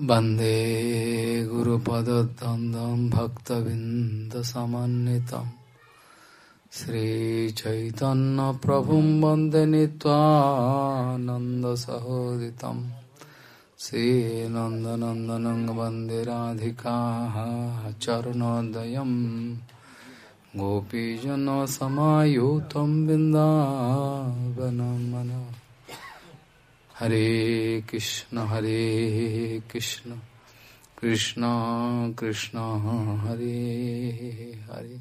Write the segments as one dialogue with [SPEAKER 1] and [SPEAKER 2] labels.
[SPEAKER 1] वंदे गुरुपदद्वन्द्वं भक्तबिन्दसमन्वितं श्रीचैतन्यप्रभुं वंदे नीत्वानन्दसहोदितं श्रीनन्दनन्दनं वंदे राधिकाः चरणोदयं। गोपीजनसमायुतं बिन्दावनं मनः हरे कृष्ण हरे कृष्ण कृष्ण कृष्ण, हरे हरे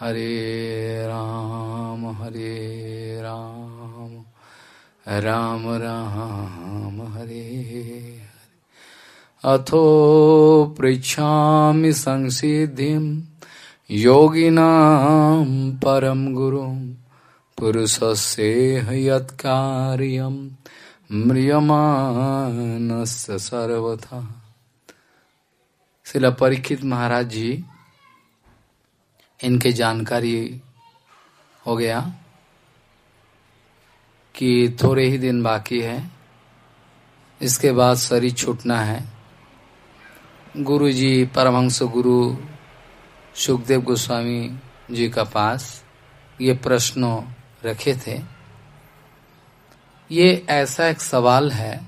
[SPEAKER 1] हरे राम हरे राम राम राम, हरे हरे। अथो पृछा संसिधि योगिना परम गुरु पुरुष से हत्कार्यम म्रियमानस्य सर्वथा। शिला परीक्षित महाराज जी, इनके जानकारी हो गया कि थोड़े ही दिन बाकी है। इसके बाद शरीर छूटना है। गुरु जी परमहंस गुरु, सुखदेव गोस्वामी जी का पास ये प्रश्न रखे थे। ये ऐसा एक सवाल है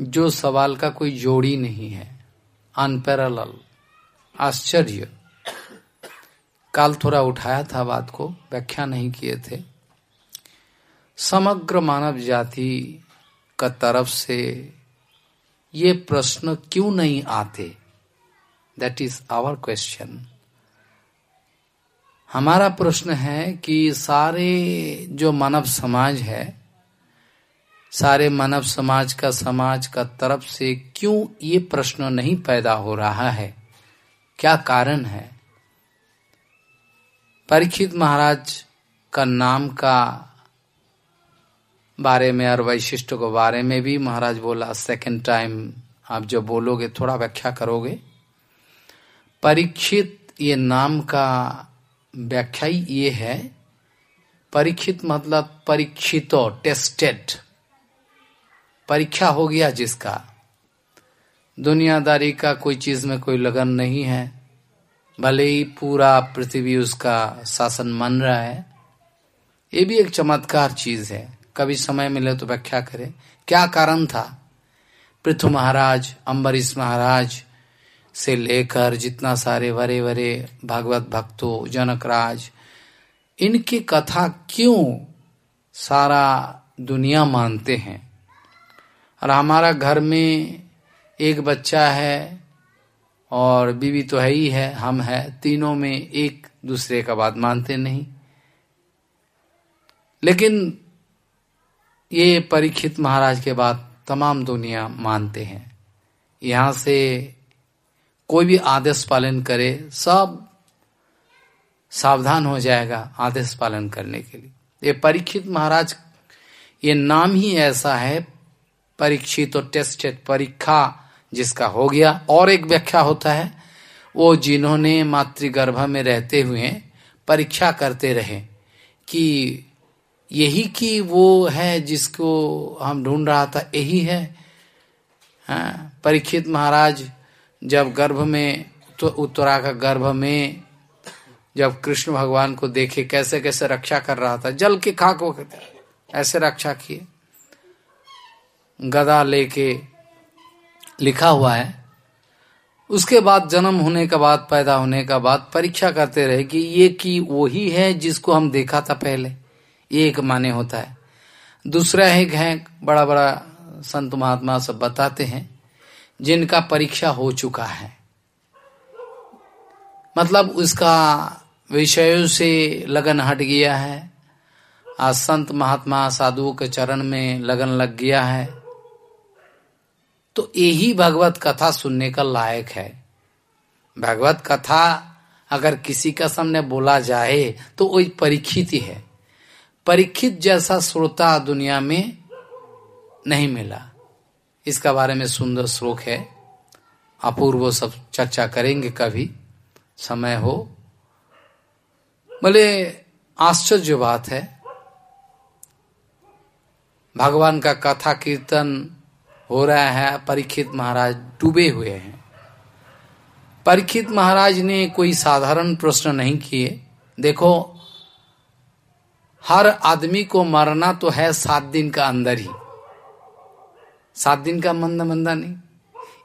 [SPEAKER 1] जो सवाल का कोई जोड़ी नहीं है। अनपैरल आश्चर्य। काल थोड़ा उठाया था बात को, व्याख्या नहीं किए थे। समग्र मानव जाति का तरफ़ से ये प्रश्न क्यों नहीं आते? दैट इज़ आवर क्वेश्चन हमारा प्रश्न है कि सारे जो मानव समाज है सारे मानव समाज का समाज का तरफ़ से क्यों ये प्रश्न नहीं पैदा हो रहा है? क्या कारण है? परीक्षित महाराज का नाम का बारे में और वैशिष्ट के बारे में भी महाराज बोला सेकंड टाइम आप जब बोलोगे, थोड़ा व्याख्या करोगे? परीक्षित ये नाम का व्याख्या ये है। परीक्षित मतलब परीक्षितो टेस्टेड परीक्षा हो गया जिसका। दुनियादारी का कोई चीज़ में कोई लगन नहीं है। भले ही पूरा पृथ्वी उसका शासन मन रहा है। ये भी एक चमत्कार चीज़ है। कभी समय मिले तो व्याख्या करें। क्या कारण था? पृथु महाराज अम्बरीश महाराज से लेकर जितना सारे वरे वरे भागवत भक्तों, जनक राज, इनकी कथा क्यों सारा दुनिया मानते हैं? और हमारा घर में एक बच्चा है और बीवी तो है ही है, हम है, तीनों में एक दूसरे का बात मानते नहीं। लेकिन ये परीक्षित महाराज के बाद तमाम दुनिया मानते हैं। यहाँ से कोई भी आदेश पालन करे, सब सावधान हो जाएगा आदेश पालन करने के लिए। ये परीक्षित महाराज, ये नाम ही ऐसा है परीक्षित और टेस्टेड परीक्षा जिसका हो गया। और एक व्याख्या होता है वो जिन्होंने मातृगर्भ में रहते हुए परीक्षा करते रहे कि यही की वो है जिसको हम ढूंढ रहा था यही है। हाँ, परीक्षित महाराज जब गर्भ में तो उत्तरा का गर्भ में जब कृष्ण भगवान को देखे कैसे कैसे रक्षा कर रहा था जल के खाक वो ऐसे रक्षा किए। गदा लेके लिखा हुआ है। उसके बाद जन्म होने का बाद, पैदा होने का बाद परीक्षा करते रहे कि ये की वही है जिसको हम देखा था पहले। ये एक माने होता है। दूसरा एक है बड़ा बड़ा संत महात्मा सब बताते हैं, जिनका परीक्षा हो चुका है। मतलब उसका विषयों से लगन हट गया है। आज संत महात्मा साधुओं के चरण में लगन लग गया है। तो यही भगवत कथा सुनने का लायक है। भगवत कथा अगर किसी का सामने बोला जाए तो वही परीक्षित ही है। परीक्षित जैसा श्रोता दुनिया में नहीं मिला। इसका बारे में सुंदर श्लोक है। अपूर्व सब चर्चा करेंगे कभी। समय हो। बोले आश्चर्य बात है। भगवान का कथा कीर्तन हो रहा है, परीक्षित महाराज डूबे हुए हैं। परीक्षित महाराज ने कोई साधारण प्रश्न नहीं किए। देखो, हर आदमी को मरना तो है सात दिन का अंदर ही। सात दिन का मंद मंदा नहीं।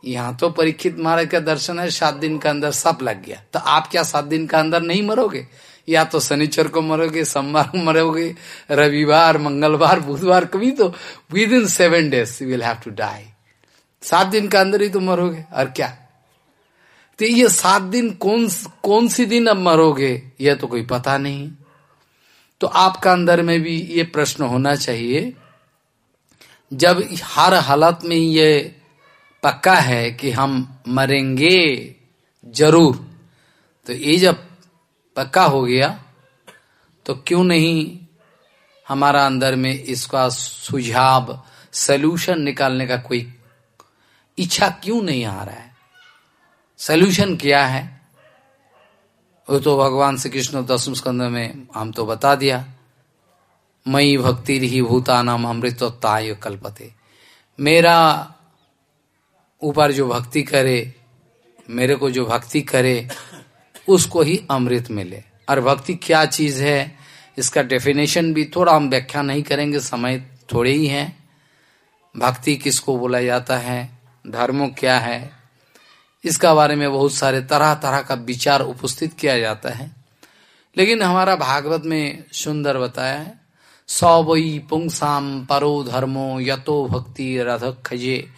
[SPEAKER 1] यहाँ तो परीक्षित महाराज का दर्शन है, सात दिन का अंदर सब लग गया। तो आप क्या सात दिन का अंदर नहीं मरोगे? या तो शनिचर को मरोगे, सोमवार को मरोगे, रविवार, मंगलवार, बुधवार कभी तो within seven days will have to die सात दिन का अंदर ही तो मरोगे, और क्या? तो ये सात दिन कौन कौन सी दिन अब मरोगे यह तो कोई पता नहीं। तो आपका अंदर में भी ये प्रश्न होना चाहिए, जब हर हालत में ये पक्का है कि हम मरेंगे ज़रूर तो ये जब पक्का हो गया तो क्यों नहीं हमारा अंदर में इसका सुझाव सलूशन निकालने का कोई इच्छा क्यों नहीं आ रहा है? सलूशन क्या है? वो तो भगवान श्री कृष्ण दसम स्कंद में हम तो बता दिया मई भक्ति ही भूतानाम अमृतोत्ताय कल्पते। मेरा ऊपर जो भक्ति करे, मेरे को जो भक्ति करे उसको ही अमृत मिले। और भक्ति क्या चीज़ है? इसका डेफिनेशन भी थोड़ा हम व्याख्या नहीं करेंगे, समय थोड़े ही हैं। भक्ति किसको बोला जाता है? धर्मों क्या है? इसका बारे में बहुत सारे तरह तरह का विचार उपस्थित किया जाता है। लेकिन हमारा भागवत में सुंदर बताया है सौ वही पुंसाम परो धर्मो यतो भक्ति रथ खजे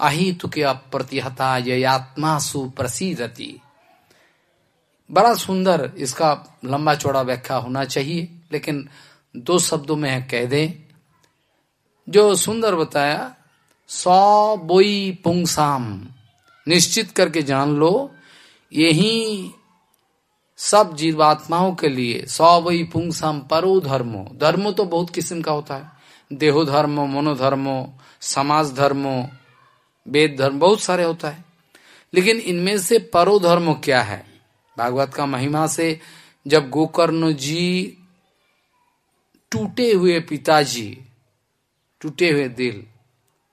[SPEAKER 1] अहितु के अप्रतिहता यत्मा सुप्रसिद्धति बड़ा सुंदर इसका लंबा चौड़ा व्याख्या होना चाहिए, लेकिन दो शब्दों में कह दें जो सुंदर बताया, सौ बोई पुंगसाम, निश्चित करके जान लो, यही सब जीवात्माओं के लिए, सौ वही पुंसाम परो धर्मो। धर्मो तो बहुत किस्म का होता है। देहो धर्मो मनोधर्मो समाज धर्मो, वेद धर्म, बहुत सारे होता है। लेकिन इनमें से परो धर्म क्या है? भागवत का महिमा से जब गोकर्ण जी टूटे हुए पिताजी, टूटे हुए दिल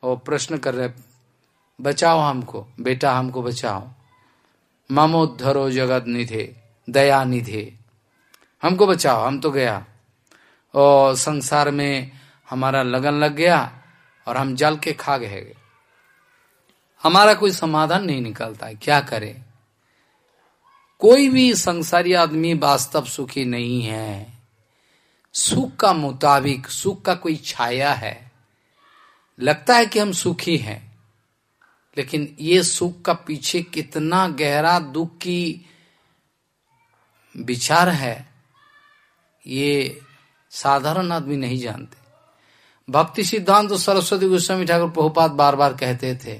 [SPEAKER 1] और प्रश्न कर रहे, बचाओ हमको, बेटा हमको बचाओ। ममोद्धरो जगत निधे, दया निधे। हमको बचाओ, हम तो गया। और संसार में हमारा लगन लग गया और हम जल के खा गए। हमारा कोई समाधान नहीं निकलता है, क्या करें? कोई भी संसारी आदमी वास्तव सुखी नहीं है। सुख का मुताबिक, सुख का कोई छाया है। लगता है कि हम सुखी हैं, लेकिन ये सुख का पीछे कितना गहरा दुख की विचार है, ये साधारण आदमी नहीं जानते। भक्ति सिद्धांत तो सरस्वती गोस्वामी ठाकुर प्रभुपात बार बार कहते थे,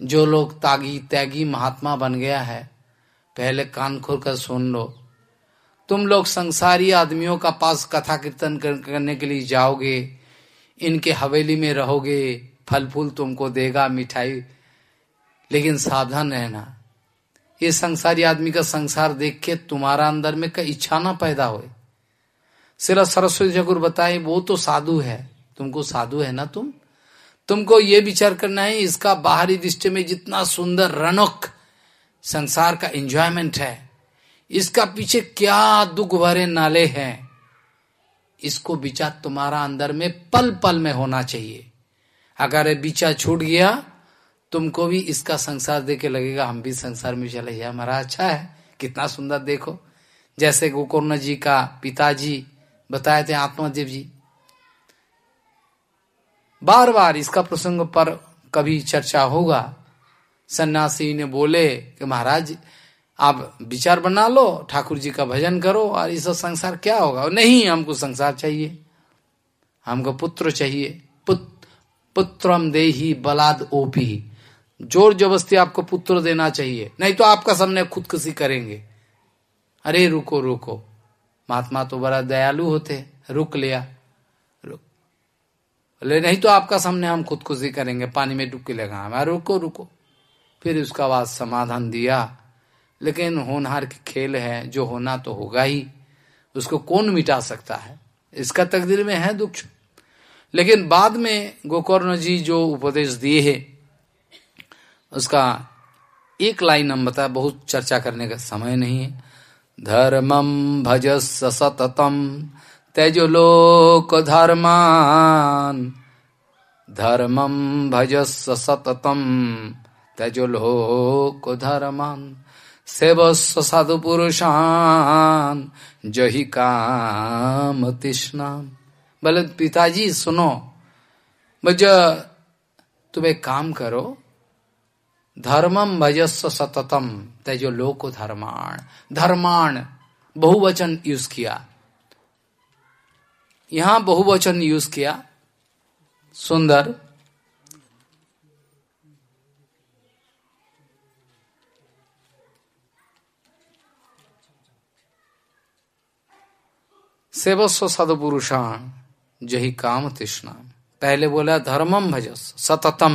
[SPEAKER 1] जो लोग तागी त्यागी महात्मा बन गया है पहले कान खोल कर सुन लो। तुम लोग संसारी आदमियों का पास कथा कीर्तन करने के लिए जाओगे, इनके हवेली में रहोगे फल फूल तुमको देगा, मिठाई, लेकिन सावधान रहना। ये संसारी आदमी का संसार देख के तुम्हारा अंदर में का इच्छा ना पैदा हो सिर्फ़ सरस्वती ठाकुर बताए, वो तो साधु है। तुमको साधु है ना तुम? तुमको ये विचार करना है, इसका बाहरी दृष्टि में जितना सुंदर रनक संसार का एंजॉयमेंट है। इसका पीछे क्या दुख भरे नाले हैं। इसको विचार तुम्हारा अंदर में पल पल में होना चाहिए। अगर ये विचार छूट गया, तुमको भी इसका संसार देखे लगेगा। हम भी संसार में चले जाए। हमारा अच्छा है। कितना सुंदर देखो। जैसे गोकर्ण जी का पिताजी बताए थे आत्मादेव जी। बार बार इसका प्रसंग पर कभी चर्चा होगा। सन्यासी ने बोले कि महाराज आप विचार बना लो ठाकुर जी का भजन करो और इस संसार क्या होगा? नहीं हमको संसार चाहिए। हमको पुत्र चाहिए। पुत, पुत्रम दे ही बलाद ओपी। ज़ोर जबरस्ती आपको पुत्र देना चाहिए। नहीं तो आपका सामने खुदकुशी करेंगे। अरे रुको रुको। महात्मा तो बड़ा दयालु होते। रुक लिया। रुक। बोले नहीं तो आपका सामने हम खुदकुशी करेंगे। पानी में डुबकी लगा हमारा रुको रुको। फिर उसका बाद समाधान दिया। लेकिन होनहार की खेल है, जो होना तो होगा ही। उसको कौन मिटा सकता है? इसका तकदीर में है दुख। लेकिन बाद में गोकर्ण जी जो उपदेश दिए है, उसका एक लाइन हम बताए बहुत चर्चा करने का समय नहीं है। धर्मम भज सततम, तेजो लोक धर्मान। धर्मम भज सततम तेजो लोक धर्मान सेवस्व साधु पुरुषान जही काम तृष्णाम बोले पिताजी सुनो बज तुम एक काम करो धर्मम भजस्व सततम तेजो लोक धर्माण धर्माण बहुवचन यूज़ किया यहाँ बहुवचन यूज़ किया सुंदर सेवस्व सदपुरुषाण जही काम तृष्णा। पहले बोला धर्मम भजस, सततम।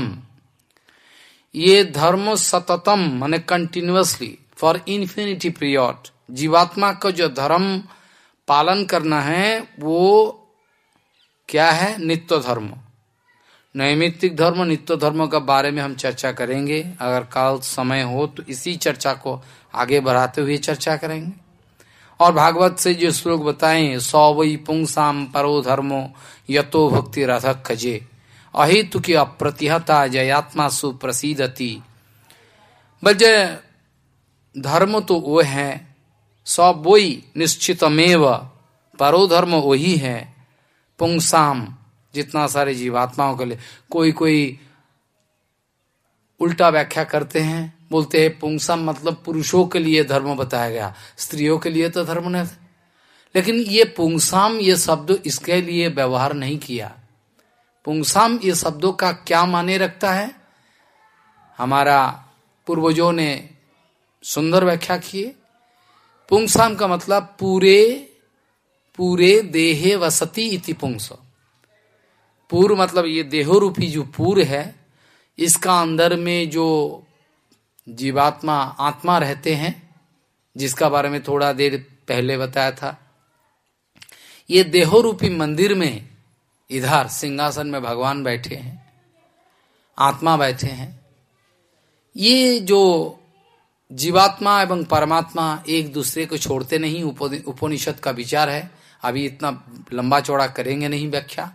[SPEAKER 1] ये धर्म सततम, माने कंटिन्यूसली फॉर इन्फिनिटी पीरियड जीवात्मा को जो धर्म पालन करना है, वो क्या है? नित्य धर्म। नैमित्तिक धर्म, नित्य धर्म का बारे में हम चर्चा करेंगे। अगर काल समय हो तो इसी चर्चा को आगे बढ़ाते हुए चर्चा करेंगे। और भागवत से जो श्लोक बताए, सौ वही पुंसाम परो धर्मो, यतो भक्ति रथक खजे। अहितु की अप्रतिहता जयात्मा सुप्रसिदति। बज धर्म तो वो है, सौ बोई निश्चितमेव, परो धर्म वही है पुंसाम जितना सारे जीवात्माओं के लिए। कोई कोई उल्टा व्याख्या करते हैं? बोलते हैं पुंसम मतलब पुरुषों के लिए धर्म बताया गया, स्त्रियों के लिए तो धर्म नहीं लेकिन ये पुंसाम ये शब्द इसके लिए व्यवहार नहीं किया। पुंसाम ये शब्दों का क्या माने रखता है? हमारा पूर्वजों ने सुंदर व्याख्या किए पुंसाम का मतलब पूरे पूरे देहे वसती इति पुंस। पूर्व मतलब ये देहोरूपी जो पूर्व है, इसका अंदर में जो जीवात्मा आत्मा रहते हैं, जिसका बारे में थोड़ा देर पहले बताया था। ये देहो रूपी मंदिर में इधर सिंहासन में भगवान बैठे हैं, आत्मा बैठे हैं। ये जो जीवात्मा एवं परमात्मा एक दूसरे को छोड़ते नहीं उपनिषद का विचार है। अभी इतना लंबा चौड़ा करेंगे नहीं व्याख्या।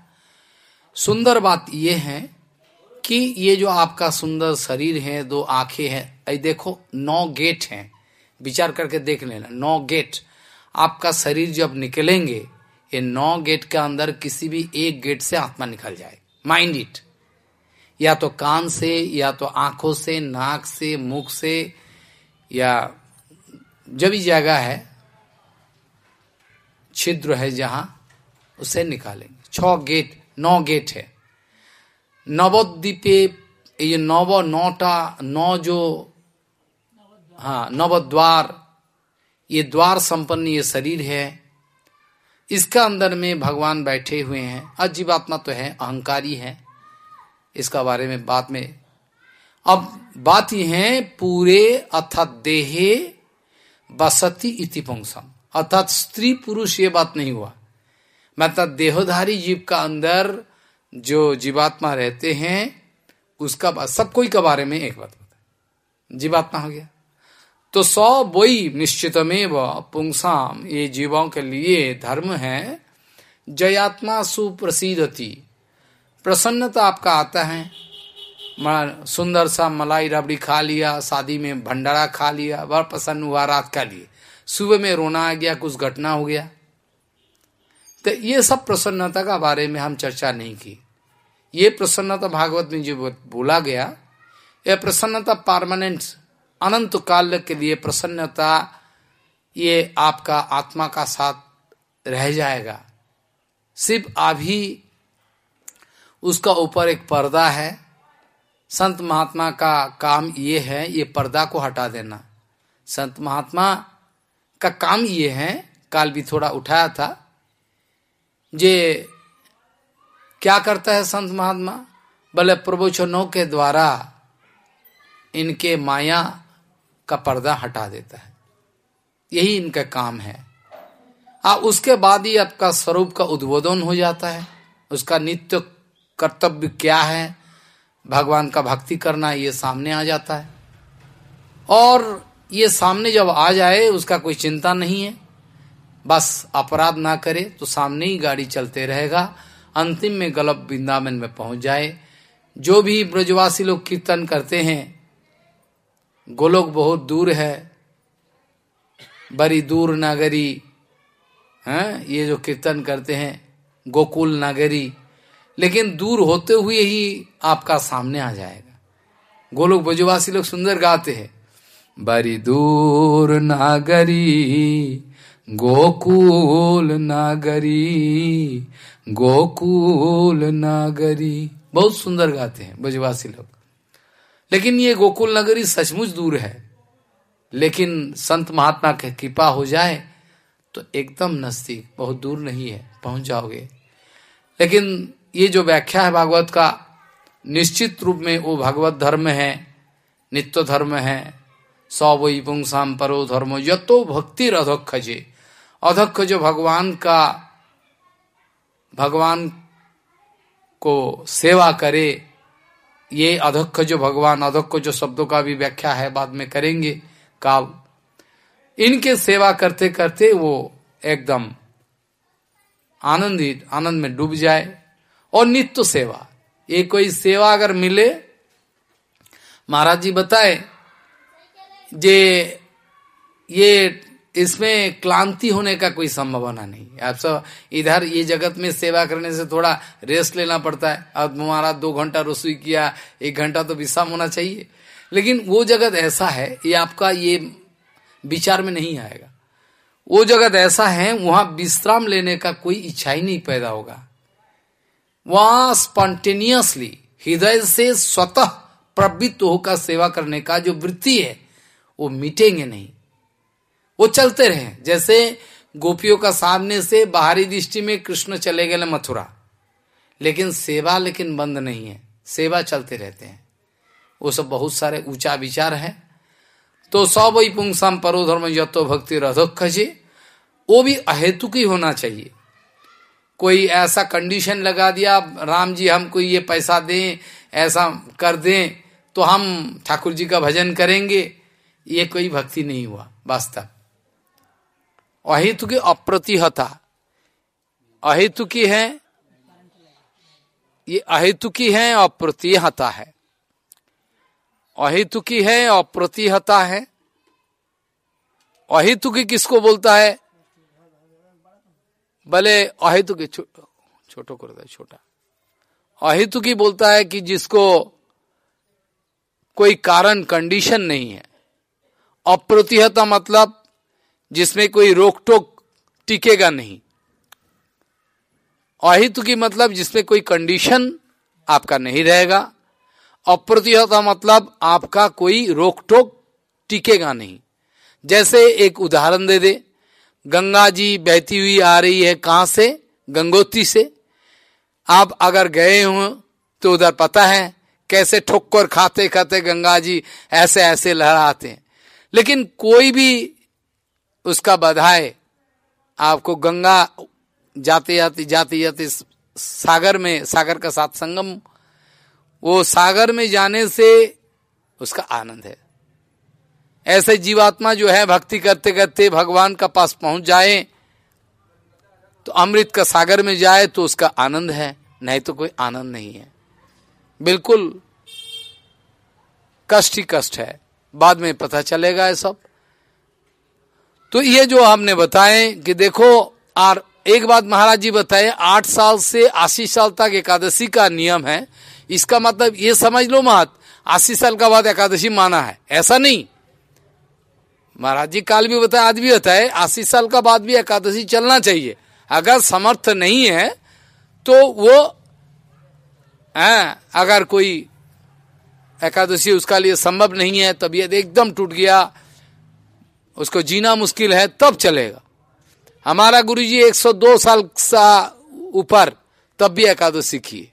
[SPEAKER 1] सुंदर बात यह है कि ये जो आपका सुंदर शरीर है, दो आँखें हैं, अरे देखो, नौ गेट हैं। विचार करके देख लेना, नौ गेट। आपका शरीर जब निकलेंगे, ये नौ गेट के अंदर किसी भी एक गेट से आत्मा निकल जाए। माइंड इट या तो कान से, या तो आँखों से, नाक से, मुख से, या जब भी जगह है, छिद्र है जहाँ, उसे निकालेंगे। छ गेट, नौ गेट है। नवद्वीपे, ये नव नौटा नौ जो हाँ नव द्वार ये द्वार संपन्न ये शरीर है। इसका अंदर में भगवान बैठे हुए हैं। अजीवात्मा तो है, अहंकारी है। इसका बारे में बात में, अब बात ही है, पूरे अर्थात देहे बसती इति पुंसम। अर्थात स्त्री पुरुष ये बात नहीं हुआ। मतलब देहोधारी जीव का अंदर जो जीवात्मा रहते हैं, उसका सब कोई के बारे में एक बात बता जीवात्मा हो गया। तो सौ बोई निश्चितमेव पुंसाम, ये जीवों के लिए धर्म है। जयात्मा सुप्रसिद्धति प्रसन्नता आपका आता है। सुंदर सा मलाई रबड़ी खा लिया, शादी में भंडारा खा लिया बड़ा प्रसन्न हुआ रात का लिए। सुबह में रोना आ गया, कुछ घटना हो गया। तो ये सब प्रसन्नता का बारे में हम चर्चा नहीं की। ये प्रसन्नता भागवत में जो बोला गया, यह प्रसन्नता परमानेंट अनंत काल के लिए प्रसन्नता, ये आपका आत्मा का साथ रह जाएगा। सिर्फ़ अभी उसका ऊपर एक पर्दा है। संत महात्मा का काम ये है, ये पर्दा को हटा देना। संत महात्मा का काम ये है, काल भी थोड़ा उठाया था जे क्या करता है संत महात्मा? बोले प्रवचनों के द्वारा इनके माया का पर्दा हटा देता है। यही इनका काम है। आ, उसके बाद ही आपका स्वरूप का उद्बोधन हो जाता है। उसका नित्य कर्तव्य क्या है? भगवान का भक्ति करना ये सामने आ जाता है। और ये सामने जब आ जाए, उसका कोई चिंता नहीं है। बस अपराध ना करे तो सामने ही गाड़ी चलते रहेगा। अंतिम में गलत वृंदावन में पहुँच जाए। जो भी ब्रजवासी लोग कीर्तन करते हैं, गोलोक बहुत दूर है। बड़ी दूर नगरी, हैं, ये जो कीर्तन करते हैं, गोकुल नगरी, लेकिन दूर होते हुए ही आपका सामने आ जाएगा। गोलोक ब्रजवासी लोग सुंदर गाते हैं। बड़ी दूर नागरी गोकुल नागरी गोकुल नागरी। बहुत सुंदर गाते हैं ब्रजवासी लोग। लेकिन ये गोकुल नगरी सचमुच दूर है। लेकिन संत महात्मा की कृपा हो जाए तो एकदम नज़दीक, बहुत दूर नहीं है, पहुँच जाओगे। लेकिन ये जो व्याख्या है भागवत का, निश्चित रूप में वो भगवत धर्म है, नित्य धर्म है। सौ वही पुंसाम परो धर्म, यतो भक्ति अधक्ष जे अधक्ष जो भगवान का, भगवान को सेवा करे, ये अधक्ष जो भगवान अधक्ष जो शब्दों का भी व्याख्या है, बाद में करेंगे काव इनके सेवा करते करते वो एकदम आनंदित, आनंद में डूब जाए। और नित्य सेवा, ये कोई सेवा अगर मिले, महाराज जी बताए, जे ये इसमें क्लांति होने का कोई संभावना नहीं। आप सब इधर ये जगत में सेवा करने से थोड़ा रेस्ट लेना पड़ता है। अब हमारा दो घंटा रसोई किया, एक घंटा तो विश्राम होना चाहिए। लेकिन वो जगत ऐसा है, ये आपका ये विचार में नहीं आएगा। वो जगत ऐसा है, वहाँ विश्राम लेने का कोई इच्छा ही नहीं पैदा होगा। वहाँ स्पॉन्टेनियसली हृदय से स्वतः प्रवृत्त होकर सेवा करने का जो वृत्ति है, वो मिटेंगे नहीं। वो चलते रहे। जैसे गोपियों का सामने से बाहरी दृष्टि में कृष्ण चले गए मथुरा। लेकिन सेवा लेकिन बंद नहीं है। सेवा चलते रहते हैं। वो सब बहुत सारे ऊँचा विचार है। तो सौ वही पुंसाम परो धर्म यतो भक्ति रधोक्ष वो भी अहेतुक ही होना चाहिए। कोई ऐसा कंडीशन लगा दिया, राम जी हमको ये पैसा दें, ऐसा कर दें तो हम ठाकुर जी का भजन करेंगे। ये कोई भक्ति नहीं हुआ, वास्तव। अहितु की अप्रतिहता। अहितु की है, ये अहितु की है, अप्रतिहता है। अहितु की है, अप्रतिहता है। अहितु की किसको बोलता है? भले अहितु की छोटो कर दे, छोटा। अहितु की बोलता है कि जिसको कोई कारण कंडीशन नहीं है। अप्रतिहता मतलब जिसमें कोई रोक टोक टिकेगा नहीं। अहितु की मतलब जिसमें कोई कंडीशन आपका नहीं रहेगा। अप्रतिहता मतलब आपका कोई रोक टोक टिकेगा नहीं। जैसे एक उदाहरण दे दे। गंगा जी बहती हुई आ रही है कहाँ से? गंगोत्री से। आप अगर गए हो तो उधर पता है कैसे ठोकर खाते खाते गंगा जी ऐसे ऐसे लहराते हैं। लेकिन कोई भी उसका बधाए आपको गंगा जाते जाते जाते जाते सागर में, सागर का साथ संगम, वो सागर में जाने से उसका आनंद है। ऐसे जीवात्मा जो है, भक्ति करते करते भगवान का पास पहुँच जाए तो अमृत का सागर में जाए तो उसका आनंद है, नहीं तो कोई आनंद नहीं है। बिल्कुल कष्ट ही कष्ट है। बाद में पता चलेगा ये सब। तो ये जो हमने बताए कि देखो और एक बात महाराज जी बताए आठ साल से अस्सी साल तक एकादशी का नियम है। इसका मतलब ये समझ लो महत अस्सी साल का बाद एकादशी माना है। ऐसा नहीं। महाराज जी काल भी बताए आज भी बताए है अस्सी साल का बाद भी एकादशी चलना चाहिए। अगर समर्थ नहीं है तो वो आ, अगर कोई एकादशी उसका लिए संभव नहीं है तबीयत एकदम टूट गया। उसको जीना मुश्किल है, तब चलेगा। हमारा गुरु जी 102 साल सा ऊपर, तब भी एकादशी किए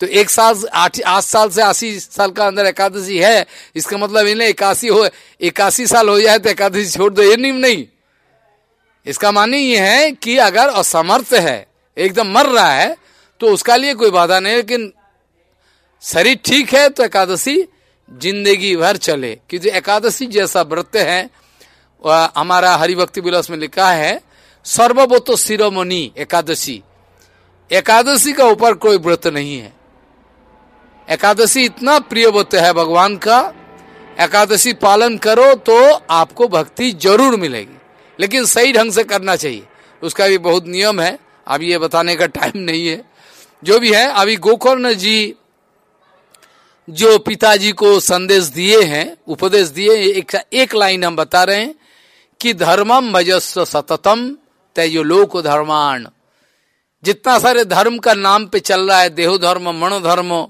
[SPEAKER 1] तो एक साल, आठ आठ साल से अस्सी साल का अंदर एकादशी है, इसका मतलब इन्हें इक्यासी हो, इक्यासी साल हो जाए तो एकादशी छोड़ दो, ये नियम नहीं। इसका माने ये है कि अगर असमर्थ है, एकदम मर रहा है तो उसका लिए कोई बाधा नहीं, लेकिन शरीर ठीक है तो एकादशी ज़िंदगी भर चले। क्योंकि एकादशी जैसा व्रत है हमारा हरिभक्ति विलास में लिखा है सर्वभूत शिरोमणि एकादशी। एकादशी का ऊपर कोई व्रत नहीं है। एकादशी इतना प्रिय व्रत है भगवान का एकादशी पालन करो तो आपको भक्ति ज़रूर मिलेगी। लेकिन सही ढंग से करना चाहिए। उसका भी बहुत नियम है। अभी ये बताने का टाइम नहीं है। जो भी है अभी गोकर्ण जी जो पिताजी को संदेश दिए हैं उपदेश दिए एक, एक लाइन हम बता रहे हैं। कि धर्मम भजस्व सततम तेजो लोक धर्मान जितना सारे धर्म का नाम पे चल रहा है देहो धर्म मनो धर्म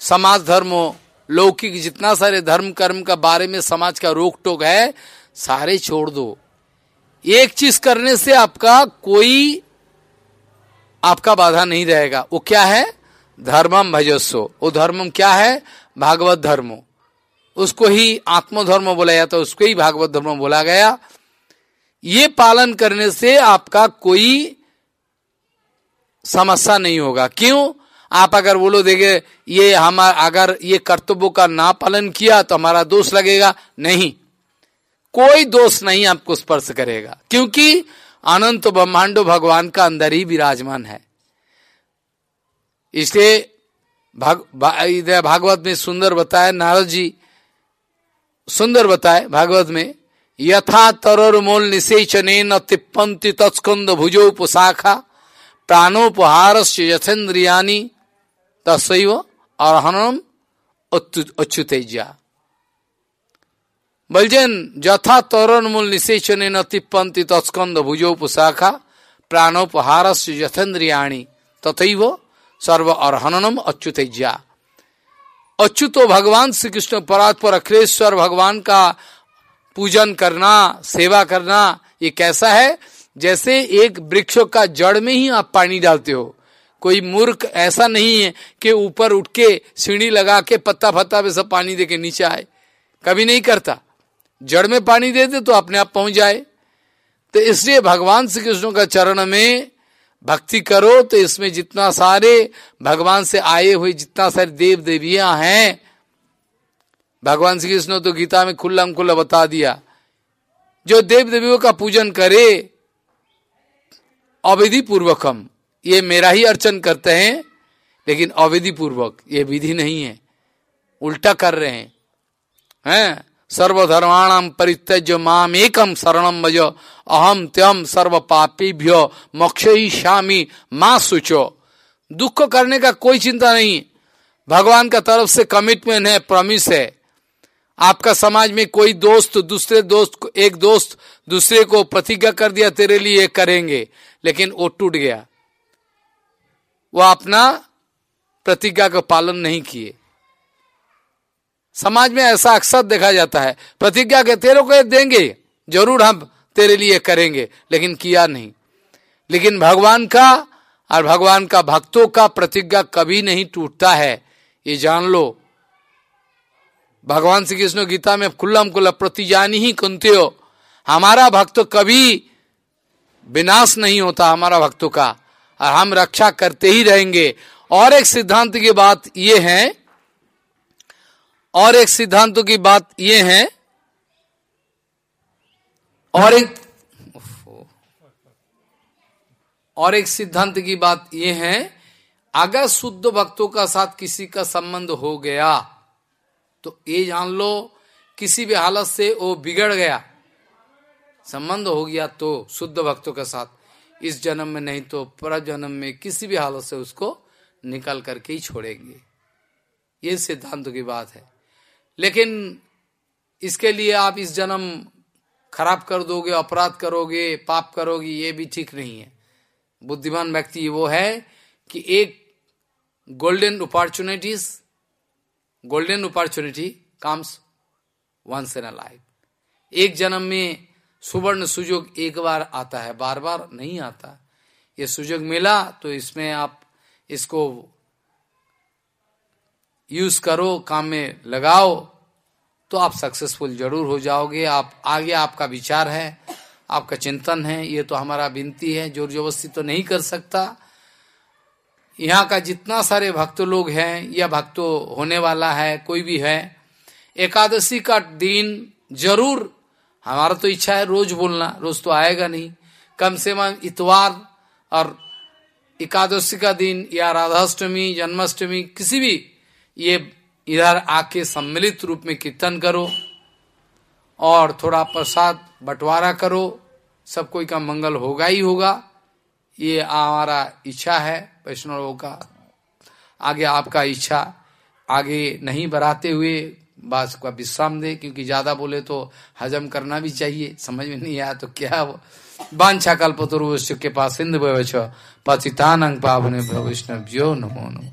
[SPEAKER 1] समाज धर्म लौकिक, जितना सारे धर्म, कर्म का बारे में समाज का रोक टोक है, सारे छोड़ दो। एक चीज़ करने से आपका कोई, आपका बाधा नहीं रहेगा। वो क्या है? धर्मम भजस्व। वो धर्मम क्या है? भागवत धर्म। उसको ही आत्मधर्म बोला जाता है उसको ही भागवत धर्म बोला गया। ये पालन करने से आपका कोई समस्या नहीं होगा। क्यों? आप अगर बोलो देखे ये हम अगर ये कर्तव्यों का ना पालन किया तो हमारा दोष लगेगा। नहीं। कोई दोष नहीं आपको स्पर्श करेगा। क्योंकि अनंत ब्रह्मांडो भगवान का अंदर ही विराजमान है। इसलिए भाग, भागवत में सुंदर बताया नारद जी सुंदर बताए भागवत में, यथा तरर मोल निषेचन न तिप्पन्ति तत्स्कंद भुजो पुशाखा प्राणोपहार से यथेन्द्रियानी तस्व अर्हनम अच्युतेजा बलजन जथा तरण मूल निषेचन न तिप्पन्ति तत्स्कंद भुजो पुशाखा प्राणोपहार से यथेन्द्रियाणी तथैव सर्व अर्हनम अच्युतेजा अच्युतो भगवान श्री कृष्ण परात्पर अखिलेश्वर भगवान का पूजन करना, सेवा करना, ये कैसा है? जैसे एक वृक्ष का जड़ में ही आप पानी डालते हो। कोई मूर्ख ऐसा नहीं है कि ऊपर उठ के सीढ़ी लगा के पत्ता फत्ता पे सब पानी दे के नीचे आए। कभी नहीं करता। जड़ में पानी दे दे तो अपने आप पहुँच जाए। तो इसलिए भगवान श्री कृष्ण का चरण में भक्ति करो तो इसमें जितना सारे भगवान से आए हुए जितना सारे देव देवियाँ हैं। भगवान श्री कृष्ण तो गीता में खुल्ला खुल्ला बता दिया। जो देव देवियों का पूजन करे अविधि पूर्वकम ये मेरा ही अर्चन करते हैं, लेकिन अविधि पूर्वक ये विधि नहीं है। उल्टा कर रहे हैं। हैं? सर्वधर्माणाम परित्यज माम एकम शरणम भज अहम त्यम सर्व पापीभ्य मोक्ष ही श्यामी माँ सुचो दुख करने का कोई चिंता नहीं। भगवान का तरफ़ से कमिटमेंट है प्रॉमिस है। आपका समाज में कोई दोस्त, दूसरे दोस्त, एक दोस्त दूसरे को प्रतिज्ञा कर दिया, तेरे लिए ये करेंगे, लेकिन वो टूट गया। वो अपना प्रतिज्ञा का पालन नहीं किए। समाज में ऐसा अक्सर देखा जाता है। प्रतिज्ञा के तेरे को देंगे, ज़रूर हम तेरे लिए करेंगे, लेकिन किया नहीं। लेकिन भगवान का और भगवान का भक्तों का प्रतिज्ञा कभी नहीं टूटता है। ये जान लो। भगवान श्री कृष्ण गीता में खुल्लम खुल्ला प्रतिजानी ही कुंते हो। हमारा भक्त कभी विनाश नहीं होता हमारा भक्तों का। और हम रक्षा करते ही रहेंगे। और एक सिद्धांत की बात ये है और एक सिद्धांत की बात यह है, और एक और एक सिद्धांत की बात यह है, अगर शुद्ध भक्तों का साथ किसी का संबंध हो गया तो ये जान लो, किसी भी हालत से वो बिगड़ गया, संबंध हो गया तो शुद्ध भक्तों के साथ। इस जन्म में नहीं तो पर जन्म में किसी भी हालत से उसको निकल करके ही छोड़ेंगे। ये सिद्धांत की बात है। लेकिन इसके लिए आप इस जन्म खराब कर दोगे, अपराध करोगे, पाप करोगे, ये भी ठीक नहीं है। बुद्धिमान व्यक्ति वो है कि एक golden opportunities golden opportunity comes once in a life एक जन्म में सुवर्ण सुजोग एक बार आता है, बार बार नहीं आता। ये सुजोग मिला तो इसमें आप इसको यूज़ करो, काम में लगाओ तो आप सक्सेसफुल ज़रूर हो जाओगे। आप, आगे आपका विचार है, आपका चिंतन है, ये तो हमारा विनती है, ज़ोर जबरस्ती तो नहीं कर सकता। यहाँ का जितना सारे भक्त लोग हैं, या भक्त होने वाला है, कोई भी है, एकादशी का दिन ज़रूर, हमारा तो इच्छा है रोज बोलना, रोज तो आएगा नहीं। कम से कम इतवार और एकादशी का दिन, या राधाष्टमी, जन्माष्टमी, किसी भी ये इधर आके सम्मिलित रूप में कीर्तन करो और थोड़ा प्रसाद बंटवारा करो। सब कोई का मंगल होगा ही होगा। ये हमारा इच्छा है वैष्णवों का। आगे आपका इच्छा आगे नहीं बढ़ाते हुए बस का विश्राम दे, क्योंकि ज़्यादा बोले तो हजम करना भी चाहिए। समझ में नहीं आया तो क्या वो? बांछा कल्पतरु के पास सिंध पतितानंग पावने वैष्णव जो नमो नमो।